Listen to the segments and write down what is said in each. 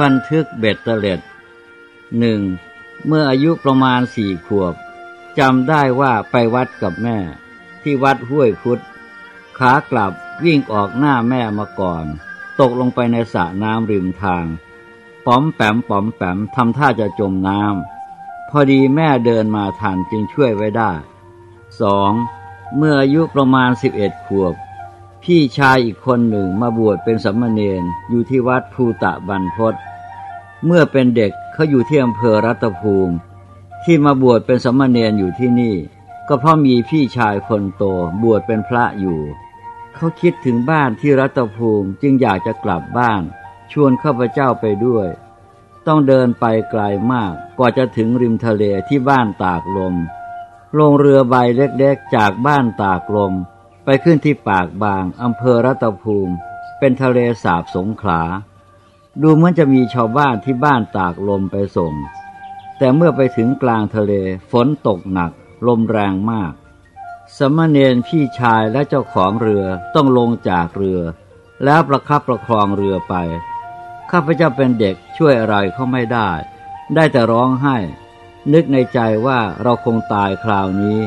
บันทึกเบ็ดเตล็ดหนึ่งเมื่ออายุประมาณสี่ขวบจำได้ว่าไปวัดกับแม่ ที่วัดห้วยพุทธขากลับวิ่งออกหน้าแม่มาก่อน ตกลงไปในสระน้ำริมทาง ป๋อมแปมป๋อมแปมทำท่าจะจมน้ำพอดีแม่เดินมาทันจึงช่วยไว้ได้สองเมื่ออายุประมาณสิบเอ็ดขวบ พี่ชายอีกคนหนึ่งมาบวชเป็นสัมมาเนนอยู่ที่วัดภูตะบันพศเมื่อเป็นเด็กเขาอยู่ที่อำเภอรัตภูมิ ที่มาบวชเป็นสัมมาเนนอยู่ที่นี่ ก็เพราะมีพี่ชายคนโตบวชเป็นพระอยู่ เขาคิดถึงบ้านที่รัตภูมิจึงอยากจะกลับบ้าน ชวนข้าพเจ้าไปด้วย ต้องเดินไปไกลมากกว่าจะถึงริมทะเลที่บ้านตากลม ลงเรือใบเล็กๆจากบ้านตากลม ไปขึ้นที่ปากบางอำเภอรัตภูมิ เป็นทะเลสาบสงขลา ดูเหมือนจะมีชาวบ้านที่บ้านตากลมไปส่ง แต่เมื่อไปถึงกลางทะเลฝนตกหนัก ลมแรงมาก สมณเณรพี่ชายและเจ้าของเรือต้องลงจากเรือ แล้วประคับประคองเรือไป ข้าพเจ้าเป็นเด็กช่วยอะไรเขาไม่ได้ ได้แต่ร้องไห้ นึกในใจว่าเราคงตายคราวนี้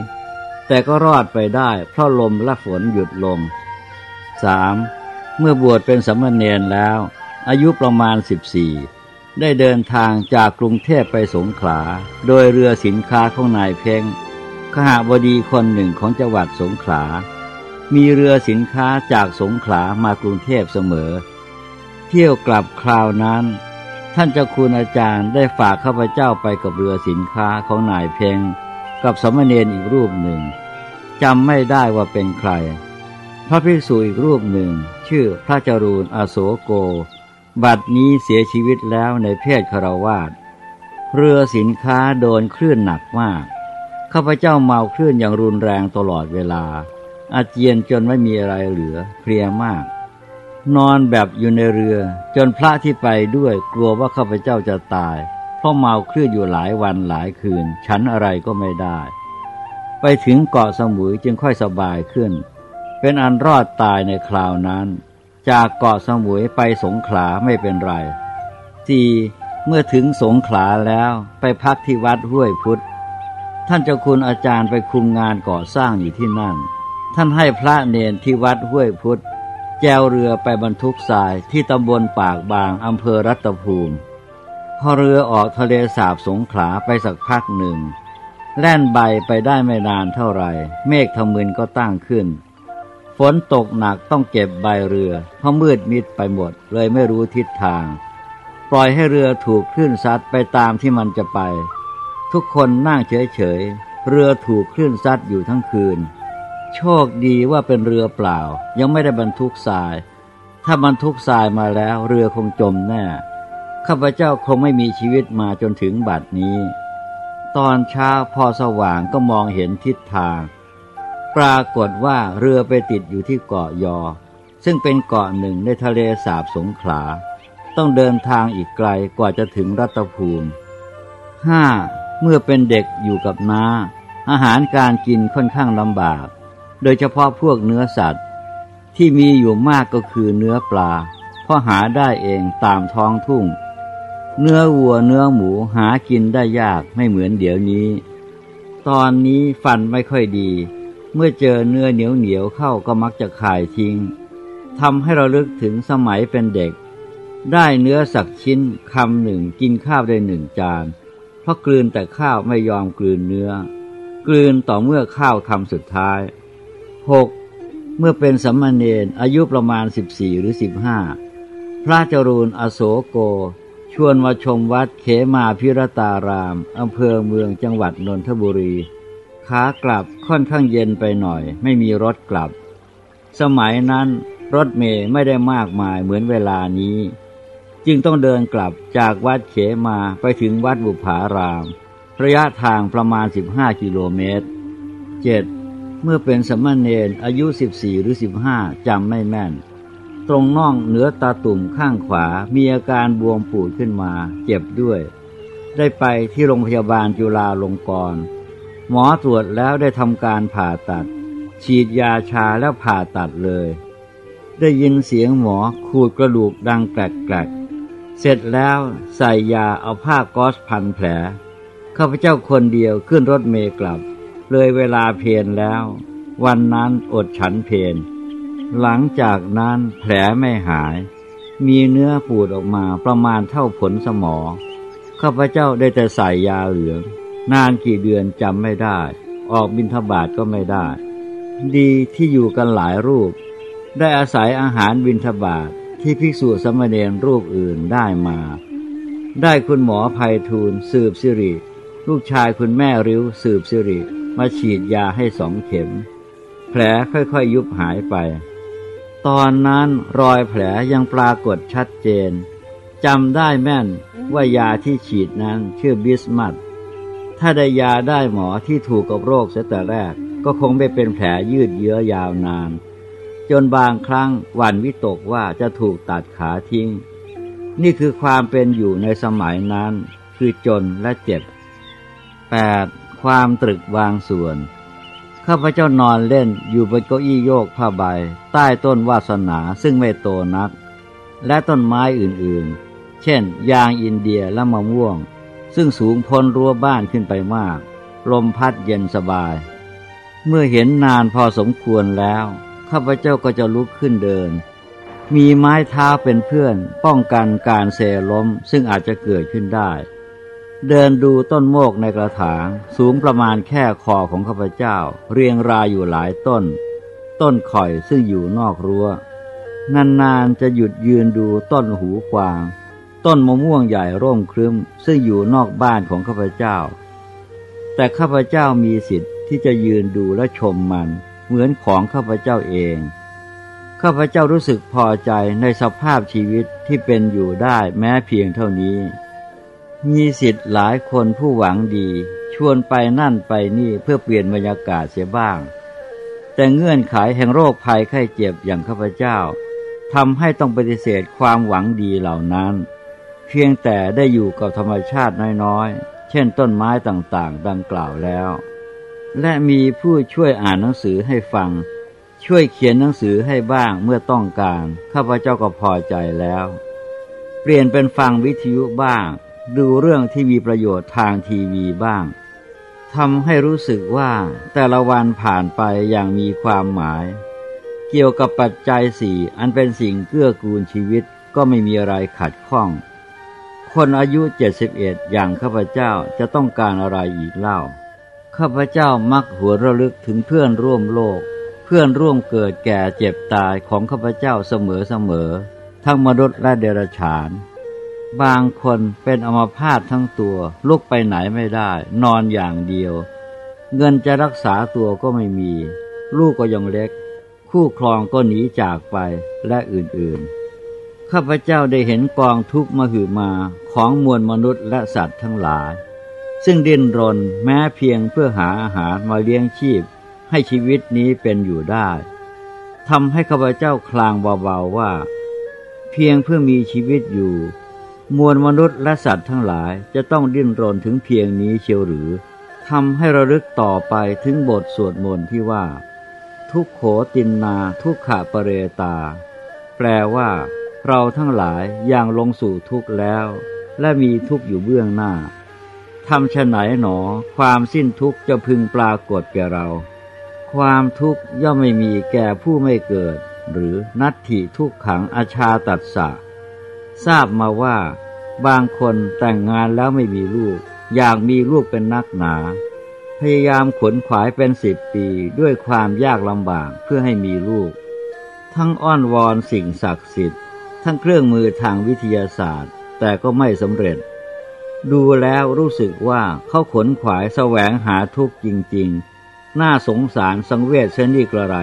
แต่ก็รอดไปได้ เพราะลมและฝนหยุดลง 3. เมื่อบวชเป็นสมณเณรแล้ว อายุประมาณ 14 ได้เดินทางจากกรุงเทพไปสงขลา โดยเรือสินค้าของนายเพ่งขหาบดีคนหนึ่งของจังหวัดสงขลา มีเรือสินค้าจากสงขลามากรุงเทพเสมอ เที่ยวกลับคราวนั้น ท่านเจ้าคุณอาจารย์ได้ฝากข้าพเจ้าไปกับเรือสินค้าของนายเพ่งกับสมณเณรอีกรูปหนึ่ง จำไม่ได้ว่าเป็นใคร พระภิกษุอีกรูปหนึ่ง ชื่อพระจรูนอโศโก บัดนี้เสียชีวิตแล้วในเพศคารวาสเรือสินค้าโดนคลื่นหนักมาก ข้าพเจ้าเมาคลื่นอย่างรุนแรงตลอดเวลา อาเจียนจนไม่มีอะไรเหลือเพลียมาก นอนแบบอยู่ในเรือ จนพระที่ไปด้วยกลัวว่าข้าพเจ้าจะตาย เพราะเมาคลื่นอยู่หลายวันหลายคืน ฉันอะไรก็ไม่ได้ ไปถึงเกาะสมุยจึงค่อยสบายขึ้น เป็นอันรอดตายในคราวนั้น จากเกาะสมุยไปสงขลาไม่เป็นไรสี่เมื่อถึงสงขลาแล้วไปพักที่วัดห้วยพุทธ ท่านเจ้าคุณอาจารย์ไปคุมงานก่อสร้างอยู่ที่นั่น ท่านให้พระเนนที่วัดห้วยพุทธ แจวเรือไปบรรทุกทรายที่ตำบลปากบางอำเภอรัตภูมิ พอเรือออกทะเลสาบสงขลาไปสักพักหนึ่ง แล่นใบไปได้ไม่นานเท่าไหร่ เมฆทมึนก็ตั้งขึ้น ฝนตกหนักต้องเก็บใบเรือ เพราะมืดมิดไปหมด เลยไม่รู้ทิศทาง ปล่อยให้เรือถูกคลื่นซัดไปตามที่มันจะไป ทุกคนนั่งเฉยๆ เรือถูกคลื่นซัดอยู่ทั้งคืน โชคดีว่าเป็นเรือเปล่า ยังไม่ได้บรรทุกทราย ถ้าบรรทุกทรายมาแล้วเรือคงจมแน่ข้าพเจ้าคงไม่มีชีวิตมาจนถึงบัดนี้ ตอนเช้าพอสว่างก็มองเห็นทิศทาง ปรากฏว่าเรือไปติดอยู่ที่เกาะยอ ซึ่งเป็นเกาะหนึ่งในทะเลสาบสงขลา ต้องเดินทางอีกไกลกว่าจะถึงรัตภูมิห้าเมื่อเป็นเด็กอยู่กับน้า อาหารการกินค่อนข้างลำบาก โดยเฉพาะพวกเนื้อสัตว์ ที่มีอยู่มากก็คือเนื้อปลาเพราะหาได้เองตามท้องทุ่ง เนื้อวัวเนื้อหมูหากินได้ยากไม่เหมือนเดี๋ยวนี้ ตอนนี้ฟันไม่ค่อยดี เมื่อเจอเนื้อเหนียวเหนียวเข้าก็มักจะขายทิ้งทำให้เราลึกถึงสมัยเป็นเด็ก ได้เนื้อสักชิ้นคำหนึ่งกินข้าวได้หนึ่งจาน เพราะกลืนแต่ข้าวไม่ยอมกลืนเนื้อ กลืนต่อเมื่อข้าวคำสุดท้าย 6. เมื่อเป็นสัมมาเนนอายุประมาณ 14 หรือ 15 พระจรูนอโศโก ชวนมาชมวัดเขมาพิรตาราม อำเภอเมืองจังหวัดนนทบุรีขากลับค่อนข้างเย็นไปหน่อย ไม่มีรถกลับ สมัยนั้นรถเมย์ไม่ได้มากมายเหมือนเวลานี้ จึงต้องเดินกลับจากวัดเขมาไปถึงวัดบุภาราม ระยะทางประมาณ 15 กิโลเมตร 7. เมื่อเป็นสมณเณรอายุ 14 หรือ 15จำไม่แม่น ตรงน่องเหนือตาตุ่มข้างขวามีอาการบวมปูดขึ้นมา เจ็บด้วย ได้ไปที่โรงพยาบาลจุฬาลงกรณ์หมอตรวจแล้วได้ทำการผ่าตัด ฉีดยาชาแล้วผ่าตัดเลย ได้ยินเสียงหมอขูดกระดูกดังแกลกเสร็จแล้วใส่ยาเอาผ้าก๊อสพันแผลข้าพเจ้าคนเดียวขึ้นรถเมล์กลับ เลยเวลาเพลนแล้ว วันนั้นอดฉันเพลน หลังจากนั้นแผลไม่หาย มีเนื้อปูดออกมาประมาณเท่าผลสมอ ข้าพเจ้าได้แต่ใส่ยาเหลือง นานกี่เดือนจำไม่ได้ ออกบินทบาทก็ไม่ได้ ดีที่อยู่กันหลายรูป ได้อาศัยอาหารบินทบาทที่ภิกษุสมณเณรรูปอื่นได้มา ได้คุณหมอภัยทูลสืบสิริ ลูกชายคุณแม่ริ้วสืบสิริ มาฉีดยาให้สองเข็ม แผลค่อยๆยุบหายไป ตอนนั้นรอยแผลยังปรากฏชัดเจนจำได้แม่นว่ายาที่ฉีดนั้นชื่อบิสมัดถ้าได้ยาได้หมอที่ถูกกับโรคเสียแต่แรก ก็คงไม่เป็นแผลยืดเยื้อยาวนาน จนบางครั้งหวั่นวิตกว่าจะถูกตัดขาทิ้ง นี่คือความเป็นอยู่ในสมัยนั้น คือจนและเจ็บ 8. ความตรึกวางส่วน ข้าพเจ้านอนเล่นอยู่บนเก้าอี้โยกผ้าใบ ใต้ต้นวาสนาซึ่งไม่โตนัก และต้นไม้อื่นๆ เช่น ยางอินเดียและมะม่วง ซึ่งสูงพ้นรั้วบ้านขึ้นไปมาก ลมพัดเย็นสบาย เมื่อเห็นนานพอสมควรแล้ว ข้าพเจ้าก็จะลุกขึ้นเดิน มีไม้เท้าเป็นเพื่อนป้องกันการเซล้มซึ่งอาจจะเกิดขึ้นได้ เดินดูต้นโมกในกระถางสูงประมาณแค่คอของข้าพเจ้า เรียงรายอยู่หลายต้น ต้นข่อยซึ่งอยู่นอกรัว้วนานๆจะหยุดยืนดูต้นหูกวาง ต้นมะม่วงใหญ่ร่มครึ้ม ซึ่งอยู่นอกบ้านของข้าพเจ้า แต่ข้าพเจ้ามีสิทธิ์ที่จะยืนดูและชมมัน เหมือนของข้าพเจ้าเอง ข้าพเจ้ารู้สึกพอใจในสภาพชีวิตที่เป็นอยู่ได้แม้เพียงเท่านี้ มีสิทธิ์หลายคนผู้หวังดี ชวนไปนั่นไปนี่เพื่อเปลี่ยนบรรยากาศเสียบ้าง แต่เงื่อนไขแห่งโรคภัยไข้เจ็บอย่างข้าพเจ้าทำให้ต้องปฏิเสธความหวังดีเหล่านั้น เพียงแต่ได้อยู่กับธรรมชาติน้อยๆ เช่นต้นไม้ต่างๆ ดังกล่าวแล้ว และมีผู้ช่วยอ่านหนังสือให้ฟัง ช่วยเขียนหนังสือให้บ้างเมื่อต้องการ ข้าพเจ้าก็พอใจแล้ว เปลี่ยนเป็นฟังวิทยุบ้าง ดูเรื่องที่มีประโยชน์ทางทีวีบ้างทำให้รู้สึกว่าแต่ละวันผ่านไปอย่างมีความหมาย เกี่ยวกับปัจจัยสี่อันเป็นสิ่งเกื้อกูลชีวิตก็ไม่มีอะไรขัดข้อง คนอายุเจ็ดสิบเอ็ดอย่างข้าพเจ้าจะต้องการอะไรอีกเล่า ข้าพเจ้ามักหัวระลึกถึงเพื่อนร่วมโลก เพื่อนร่วมเกิดแก่เจ็บตายของข้าพเจ้าเสมอๆทั้งมนุษย์และเดรัจฉาน บางคนเป็นอมาพาตทั้งตัว ลุกไปไหนไม่ได้ นอนอย่างเดียว เงินจะรักษาตัวก็ไม่มี ลูกก็ยังเล็ก คู่ครองก็หนีจากไปและอื่นๆ ข้าพเจ้าได้เห็นกองทุกข์มหือมาของมวลมนุษย์และสัตว์ทั้งหลาย ซึ่งดิ้นรนแม้เพียงเพื่อหาอาหารมาเลี้ยงชีพ ให้ชีวิตนี้เป็นอยู่ได้ทำให้ข้าพเจ้าคลางเบาๆว่า เพียงเพื่อมีชีวิตอยู่ มวลมนุษย์และสัตว์ทั้งหลายจะต้องดิ้นรนถึงเพียงนี้เชียวหรือทำให้ระลึกต่อไปถึงบทสวดมนต์ที่ว่า ทุกโขตินนาทุกขะปะเรตา แปลว่า เราทั้งหลายอย่างลงสู่ทุกข์แล้ว และมีทุกข์อยู่เบื้องหน้าทำฉไหนหนอ ความสิ้นทุกข์จะพึงปรากฏแก่เรา ความทุกข์ย่อมไม่มีแก่ผู้ไม่เกิด หรือนัตถิทุกขังอาชาตัดสะ ทราบมาว่า บางคนแต่งงานแล้วไม่มีลูก อยากมีลูกเป็นนักหนา พยายามขนขวายเป็นสิบปีด้วยความยากลำบากเพื่อให้มีลูก ทั้งอ้อนวอนสิ่งศักดิ์สิทธิ์ ทั้งเครื่องมือทางวิทยาศาสตร์ แต่ก็ไม่สำเร็จ ดูแล้วรู้สึกว่าเขาขนขวายแสวงหาทุกข์จริง ๆ น่าสงสารสังเวชเช่นนี้กระไร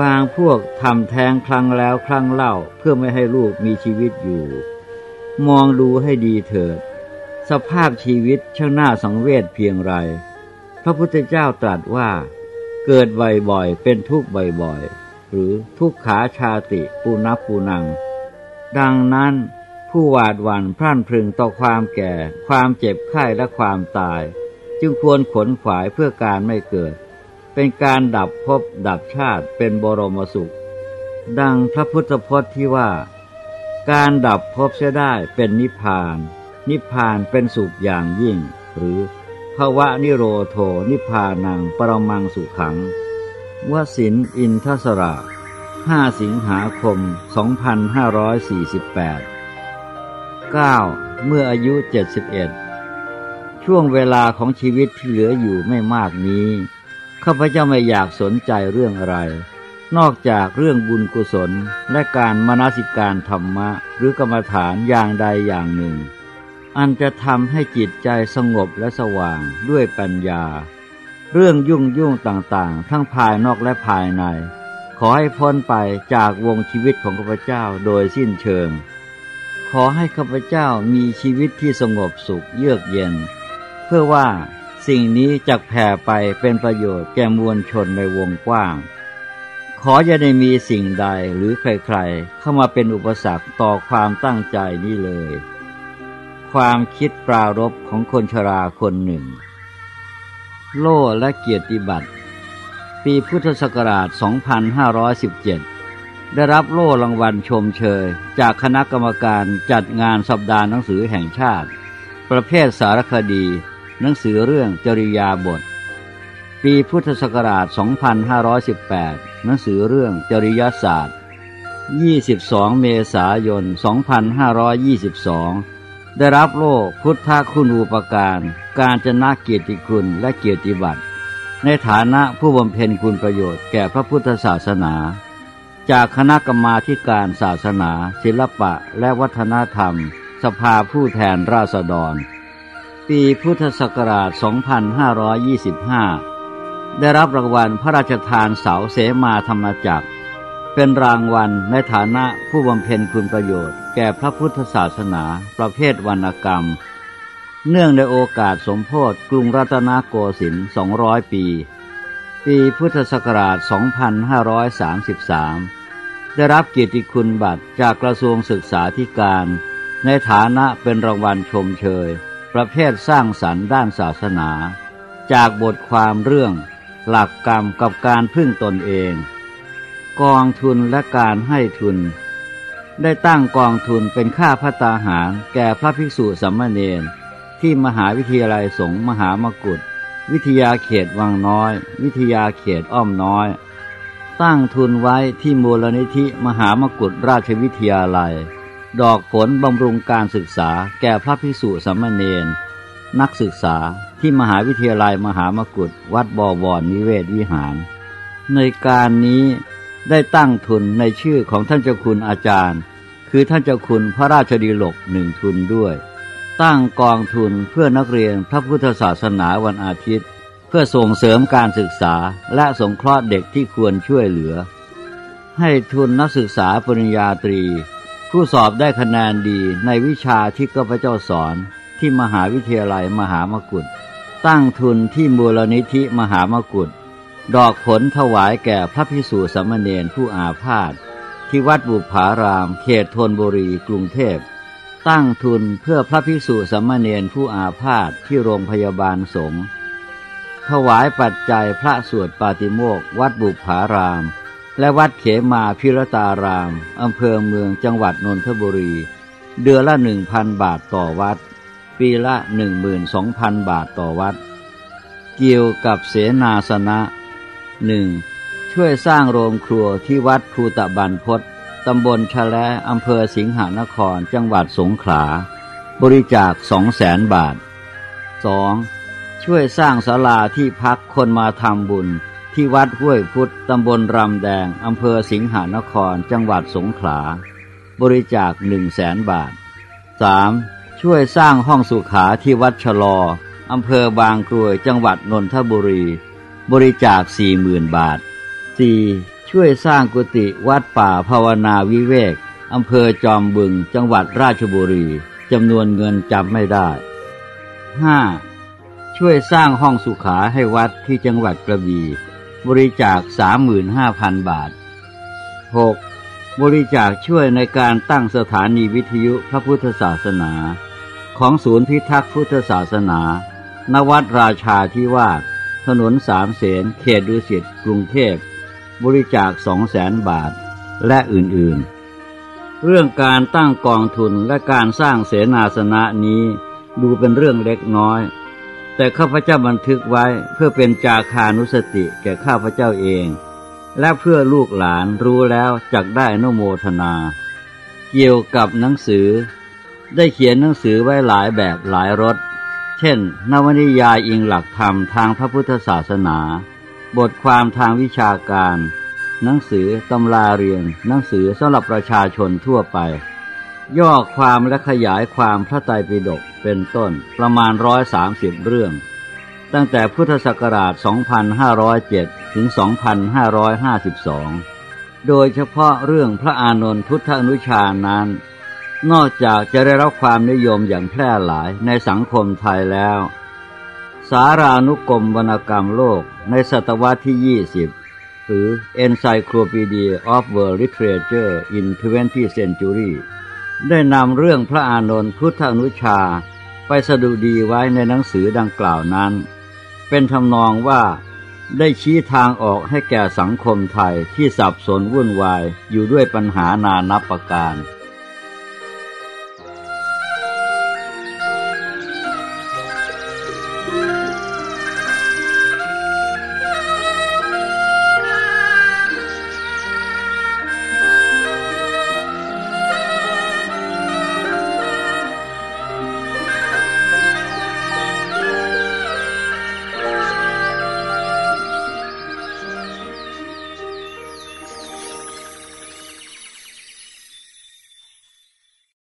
บางพวกทำแท้งครั้งแล้วครั้งเล่าเพื่อไม่ให้ลูกมีชีวิตอยู่ มองดูให้ดีเถิด สภาพชีวิตช่างน่าสังเวชเพียงไร พระพุทธเจ้าตรัสว่า เกิดบ่อยๆเป็นทุกข์บ่อยๆ หรือทุกขาชาติปูนับปูนัง ดังนั้นผู้หวาดหวั่นพรั่นพรึงต่อความแก่ ความเจ็บไข้และความตาย จึงควรขนขวายเพื่อการไม่เกิด เป็นการดับภพดับชาติเป็นบรมสุข ดังพระพุทธพจน์ที่ว่า การดับภพเสียได้เป็นนิพพาน นิพพานเป็นสุขอย่างยิ่ง หรือภาวะนิโรโทนิพพานังปรมังสุขังวสินอินทสระ5สิงหาคม 2548 9. เมื่ออายุ 71 ช่วงเวลาของชีวิตที่เหลืออยู่ไม่มากนี้ ข้าพเจ้าไม่อยากสนใจเรื่องอะไร นอกจากเรื่องบุญกุศลและการมนสิการธรรมะ หรือกรรมฐานอย่างใดอย่างหนึ่ง อันจะทำให้จิตใจสงบและสว่างด้วยปัญญา เรื่องยุ่งยุ่งต่างๆ ทั้งภายนอกและภายใน ขอให้พ้นไปจากวงชีวิตของข้าพเจ้าโดยสิ้นเชิง ขอให้ข้าพเจ้ามีชีวิตที่สงบสุขเยือกเย็น เพื่อว่า สิ่งนี้จะแผ่ไปเป็นประโยชน์แก่มวลชนในวงกว้าง ขออย่าได้มีสิ่งใดหรือใครๆ เข้ามาเป็นอุปสรรคต่อความตั้งใจนี้เลย ความคิดปรารบของคนชราคนหนึ่ง โล่และเกียรติบัตร ปีพุทธศักราช 2517 ได้รับโล่รางวัลชมเชย จากคณะกรรมการจัดงานสัปดาห์หนังสือแห่งชาติ ประเภทสารคดี หนังสือเรื่องจริยาบท ปีพุทธศักราช 2518 หนังสือเรื่องจริยศาสตร์ 22 เมษายน 2522 ได้รับโล่พุทธคุณูปการ การจนะเกียรติคุณและเกียรติบัตร ในฐานะผู้บำเพ็ญคุณประโยชน์แก่พระพุทธศาสนา จากคณะกรรมาการศาสนา ศิลปะและวัฒนธรรม สภาผู้แทนราษฎร ปีพุทธศักราช 2525 ได้รับรางวัลพระราชทานเสาเสมาธรรมจักร เป็นรางวัลในฐานะผู้บำเพ็ญคุณประโยชน์แก่พระพุทธศาสนา ประเภทวรรณกรรม เนื่องในโอกาสสมโพธิกรุงรัตนโกสินทร์ 200 ปี ปีพุทธศักราช 2533 ได้รับเกียรติคุณบัตรจากกระทรวงศึกษาธิการ ในฐานะเป็นรางวัลชมเชย ประเภทสร้างสรรค์ด้านศาสนา จากบทความเรื่อง หลักกรรมกับการพึ่งตนเอง กองทุนและการให้ทุน ได้ตั้งกองทุนเป็นค่าพัตาหารแก่พระภิกษุสัมมาเนนที่มหาวิทยาลัยสงฆ์มหามกุฏวิทยาเขตวังน้อย วิทยาเขตอ้อมน้อย ตั้งทุนไว้ที่มูลนิธิมหามกุฏราชวิทยาลัย ดอกผลบำรุงการศึกษาแก่พระภิกษุสัมมเนนนักศึกษาที่มหาวิทยาลัยมหามกุฏวัดบวรนิเวศวิหาร ในการนี้ได้ตั้งทุนในชื่อของท่านเจ้าคุณอาจารย์ คือท่านเจ้าคุณพระราชดีลกหนึ่งทุนด้วย ตั้งกองทุนเพื่อนักเรียนพระพุทธศาสนาวันอาทิตย์ เพื่อส่งเสริมการศึกษาและสงเคราะห์เด็กที่ควรช่วยเหลือ ให้ทุนนักศึกษาปริญญาตรี ผู้สอบได้คะแนนดีในวิชาที่ข้าพเจ้าสอนที่มหาวิทยาลัยมหามกุฏตั้งทุนที่มูลนิธิมหามกุฏดอกผลถวายแก่พระพิสุสมณเณรผู้อาพาธที่วัดบุพาราม เขตธนบุรีกรุงเทพ ตั้งทุนเพื่อพระพิสุสมณเณรผู้อาพาธที่โรงพยาบาลสงฆ์ถวายปัจจัยพระสวดปาติโมกวัดบุพาราม และวัดเขมาพิรตาราม อำเภอเมืองจังหวัดนนทบุรี เดือนละหนึ่งพันบาทต่อวัด ปีละหนึ่งหมื่นสองพันบาทต่อวัด เกี่ยวกับเสนาสนะหนึ่งช่วยสร้างโรงครัวที่วัดภูตะบันพศตำบลชะแลอำเภอสิงหานคร จังหวัดสงขลา บริจาคสองแสนบาท 2. ช่วยสร้างศาลาที่พักคนมาทำบุญ ที่วัดห้วยพุทธตำบลรำแดง อำเภอสิงหานคร จังหวัดสงขลา บริจาคหนึ่งแสนบาท 3. ช่วยสร้างห้องสุขาที่วัดชะลอ อำเภอบางกรวย จังหวัดนนทบุรี บริจาคสี่หมื่นบาท 4. ช่วยสร้างกุฏิวัดป่าภาวนาวิเวก อำเภอจอมบึง จังหวัดราชบุรี จำนวนเงินจำไม่ได้ 5. ช่วยสร้างห้องสุขาให้วัดที่จังหวัดกระบี่ บริจาค 35,000 บาท 6. บริจาคช่วยในการตั้งสถานีวิทยุพระพุทธศาสนา ของศูนย์พิทักษ์พุทธศาสนา นวัดราชาที่ว่าถนนสามเสนเขตดุสิตกรุงเทพ บริจาคสองแสนบาท และอื่นๆ เรื่องการตั้งกองทุนและการสร้างเสนาสนะนี้ดูเป็นเรื่องเล็กน้อย แต่ข้าพเจ้าบันทึกไว้เพื่อเป็นจาคานุสติแก่ข้าพเจ้าเอง และเพื่อลูกหลานรู้แล้วจักได้นโมทนา เกี่ยวกับหนังสือ ได้เขียนหนังสือไว้หลายแบบหลายรสเช่น นวนิยายอิงหลักธรรมทางพระพุทธศาสนา บทความทางวิชาการ หนังสือตำราเรียน หนังสือสำหรับประชาชนทั่วไป ย่อความและขยายความพระไตรปิฎกเป็นต้นประมาณร้อยสามสิบเรื่อง ตั้งแต่พุทธศักราช 2507 ถึง 2552 โดยเฉพาะเรื่องพระอานนท์พุทธอนุชานั้น นอกจากจะได้รับความนิยมอย่างแพร่หลายในสังคมไทยแล้ว สารานุกรมวรรณกรรมโลกในศตวรรษที่ 20 หรือ Encyclopedia of World Literature in 20th Century ได้นำเรื่องพระอานนท์พุทธอนุชาไปสดุดีไว้ในหนังสือดังกล่าวนั้น เป็นทำนองว่าได้ชี้ทางออกให้แก่สังคมไทยที่สับสนวุ่นวายอยู่ด้วยปัญหานานับประการ